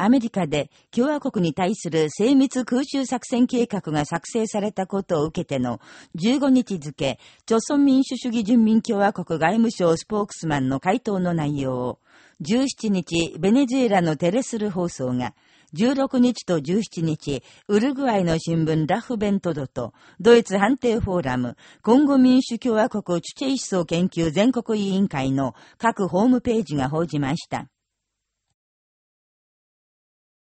アメリカで共和国に対する精密空襲作戦計画が作成されたことを受けての15日付、朝鮮民主主義人民共和国外務省スポークスマンの回答の内容を、17日、ベネズエラのテレスル放送が、16日と17日、ウルグアイの新聞ラフベントドと、ドイツ判定フォーラム、コンゴ民主共和国チュチェイ思想研究全国委員会の各ホームページが報じました。